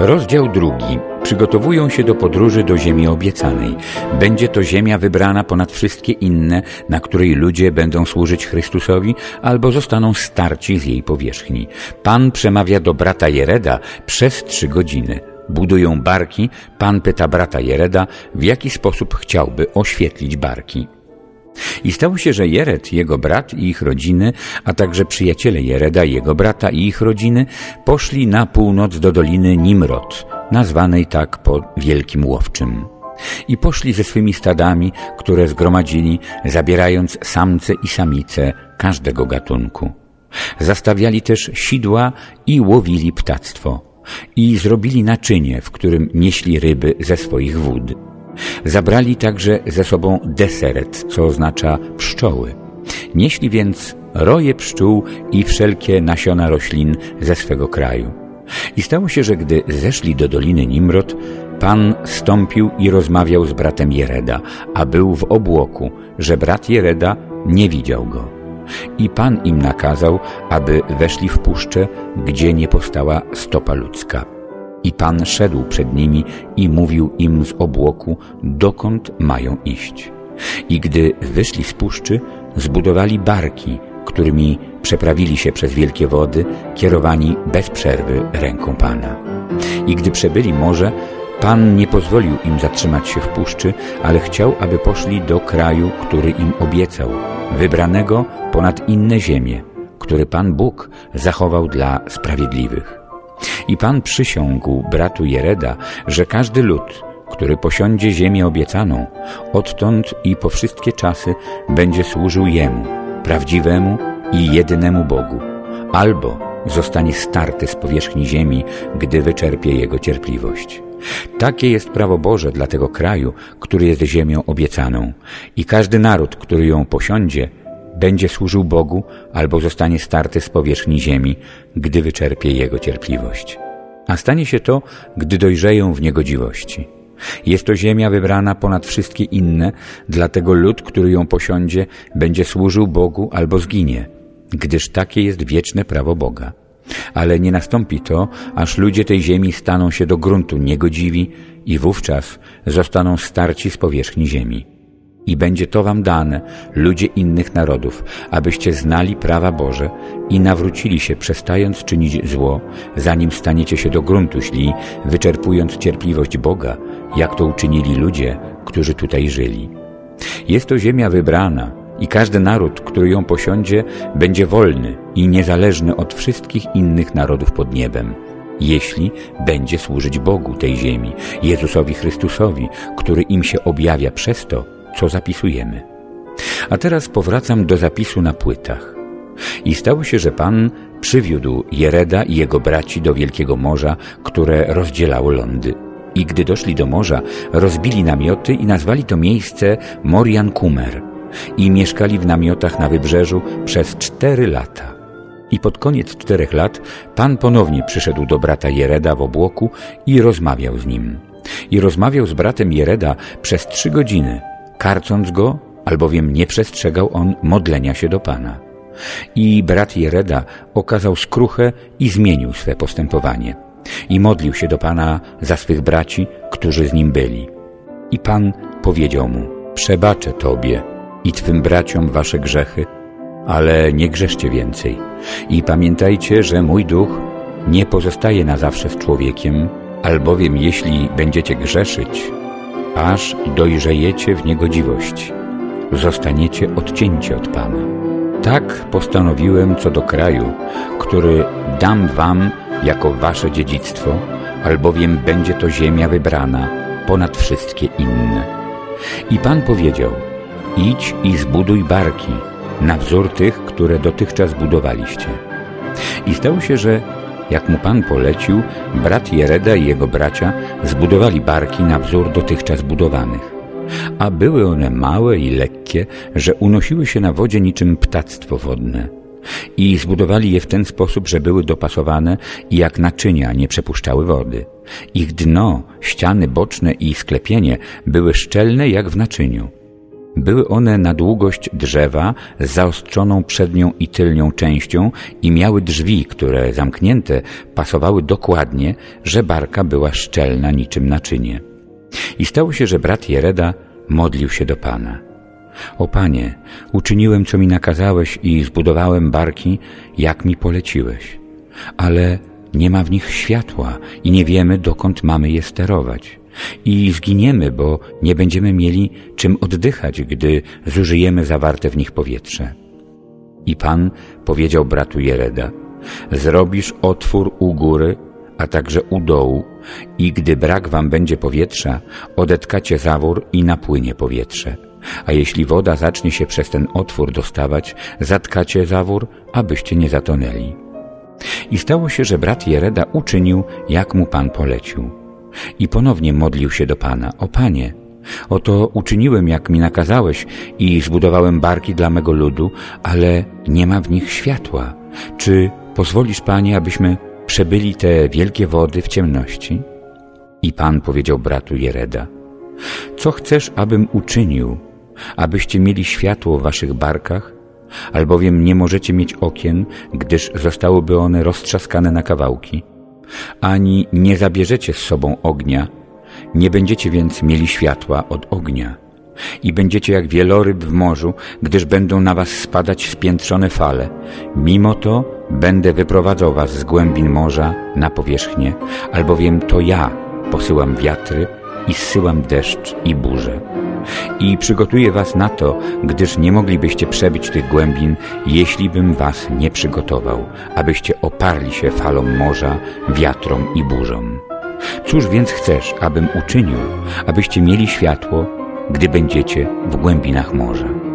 Rozdział drugi. Przygotowują się do podróży do ziemi obiecanej. Będzie to ziemia wybrana ponad wszystkie inne, na której ludzie będą służyć Chrystusowi albo zostaną starci z jej powierzchni. Pan przemawia do brata Jereda przez trzy godziny. Budują barki. Pan pyta brata Jereda, w jaki sposób chciałby oświetlić barki. I stało się, że Jered, jego brat i ich rodziny, a także przyjaciele Jereda, jego brata i ich rodziny poszli na północ do doliny Nimrod, nazwanej tak po Wielkim Łowczym. I poszli ze swymi stadami, które zgromadzili, zabierając samce i samice każdego gatunku. Zastawiali też sidła i łowili ptactwo. I zrobili naczynie, w którym nieśli ryby ze swoich wód. Zabrali także ze sobą deseret, co oznacza pszczoły. Nieśli więc roje pszczół i wszelkie nasiona roślin ze swego kraju. I stało się, że gdy zeszli do doliny Nimrod, Pan stąpił i rozmawiał z bratem Jereda, a był w obłoku, że brat Jereda nie widział go. I Pan im nakazał, aby weszli w puszczę, gdzie nie powstała stopa ludzka. I Pan szedł przed nimi i mówił im z obłoku, dokąd mają iść. I gdy wyszli z puszczy, zbudowali barki, którymi przeprawili się przez wielkie wody, kierowani bez przerwy ręką Pana. I gdy przebyli morze, Pan nie pozwolił im zatrzymać się w puszczy, ale chciał, aby poszli do kraju, który im obiecał, wybranego ponad inne ziemie, który Pan Bóg zachował dla sprawiedliwych. I Pan przysiągł bratu Jereda, że każdy lud, który posiądzie ziemię obiecaną, odtąd i po wszystkie czasy będzie służył Jemu, prawdziwemu i jedynemu Bogu, albo zostanie starty z powierzchni ziemi, gdy wyczerpie Jego cierpliwość. Takie jest prawo Boże dla tego kraju, który jest ziemią obiecaną i każdy naród, który ją posiądzie, będzie służył Bogu albo zostanie starty z powierzchni ziemi, gdy wyczerpie Jego cierpliwość. A stanie się to, gdy dojrzeją w niegodziwości. Jest to ziemia wybrana ponad wszystkie inne, dlatego lud, który ją posiądzie, będzie służył Bogu albo zginie, gdyż takie jest wieczne prawo Boga. Ale nie nastąpi to, aż ludzie tej ziemi staną się do gruntu niegodziwi i wówczas zostaną starci z powierzchni ziemi. I będzie to wam dane, ludzie innych narodów, abyście znali prawa Boże i nawrócili się, przestając czynić zło, zanim staniecie się do gruntu śli, wyczerpując cierpliwość Boga, jak to uczynili ludzie, którzy tutaj żyli. Jest to ziemia wybrana i każdy naród, który ją posiądzie, będzie wolny i niezależny od wszystkich innych narodów pod niebem jeśli będzie służyć Bogu tej ziemi, Jezusowi Chrystusowi, który im się objawia przez to, co zapisujemy. A teraz powracam do zapisu na płytach. I stało się, że Pan przywiódł Jereda i jego braci do Wielkiego Morza, które rozdzielało lądy. I gdy doszli do morza, rozbili namioty i nazwali to miejsce Morian Kumer. I mieszkali w namiotach na wybrzeżu przez cztery lata. I pod koniec czterech lat Pan ponownie przyszedł do brata Jereda w obłoku i rozmawiał z nim. I rozmawiał z bratem Jereda przez trzy godziny, karcąc go, albowiem nie przestrzegał on modlenia się do Pana. I brat Jereda okazał skruchę i zmienił swe postępowanie. I modlił się do Pana za swych braci, którzy z nim byli. I Pan powiedział mu, przebaczę Tobie i Twym braciom Wasze grzechy, ale nie grzeszcie więcej. I pamiętajcie, że mój duch nie pozostaje na zawsze z człowiekiem, albowiem jeśli będziecie grzeszyć, aż dojrzejecie w niegodziwości. Zostaniecie odcięci od Pana. Tak postanowiłem co do kraju, który dam wam jako wasze dziedzictwo, albowiem będzie to ziemia wybrana ponad wszystkie inne. I Pan powiedział, idź i zbuduj barki na wzór tych, które dotychczas budowaliście. I stało się, że jak mu Pan polecił, brat Jereda i jego bracia zbudowali barki na wzór dotychczas budowanych. A były one małe i lekkie, że unosiły się na wodzie niczym ptactwo wodne. I zbudowali je w ten sposób, że były dopasowane i jak naczynia nie przepuszczały wody. Ich dno, ściany boczne i sklepienie były szczelne jak w naczyniu. Były one na długość drzewa z zaostrzoną przednią i tylnią częścią i miały drzwi, które zamknięte pasowały dokładnie, że barka była szczelna niczym naczynie. I stało się, że brat Jereda modlił się do Pana. O Panie, uczyniłem, co mi nakazałeś i zbudowałem barki, jak mi poleciłeś. Ale nie ma w nich światła i nie wiemy, dokąd mamy je sterować. I zginiemy, bo nie będziemy mieli czym oddychać, gdy zużyjemy zawarte w nich powietrze. I Pan powiedział bratu Jereda, zrobisz otwór u góry, a także u dołu i gdy brak wam będzie powietrza, odetkacie zawór i napłynie powietrze. A jeśli woda zacznie się przez ten otwór dostawać, zatkacie zawór, abyście nie zatonęli. I stało się, że brat Jereda uczynił, jak mu Pan polecił. I ponownie modlił się do Pana. O Panie, oto uczyniłem, jak mi nakazałeś i zbudowałem barki dla mego ludu, ale nie ma w nich światła. Czy pozwolisz, Panie, abyśmy przebyli te wielkie wody w ciemności? I Pan powiedział bratu Jereda, co chcesz, abym uczynił, abyście mieli światło w waszych barkach, albowiem nie możecie mieć okien, gdyż zostałyby one roztrzaskane na kawałki, ani nie zabierzecie z sobą ognia, nie będziecie więc mieli światła od ognia. I będziecie jak wieloryb w morzu, gdyż będą na was spadać spiętrzone fale. Mimo to będę wyprowadzał was z głębin morza na powierzchnię, albowiem to ja posyłam wiatry i zsyłam deszcz i burzę. I przygotuję was na to, gdyż nie moglibyście przebić tych głębin, jeśli bym was nie przygotował, abyście oparli się falom morza, wiatrom i burzom. Cóż więc chcesz, abym uczynił, abyście mieli światło, gdy będziecie w głębinach morza?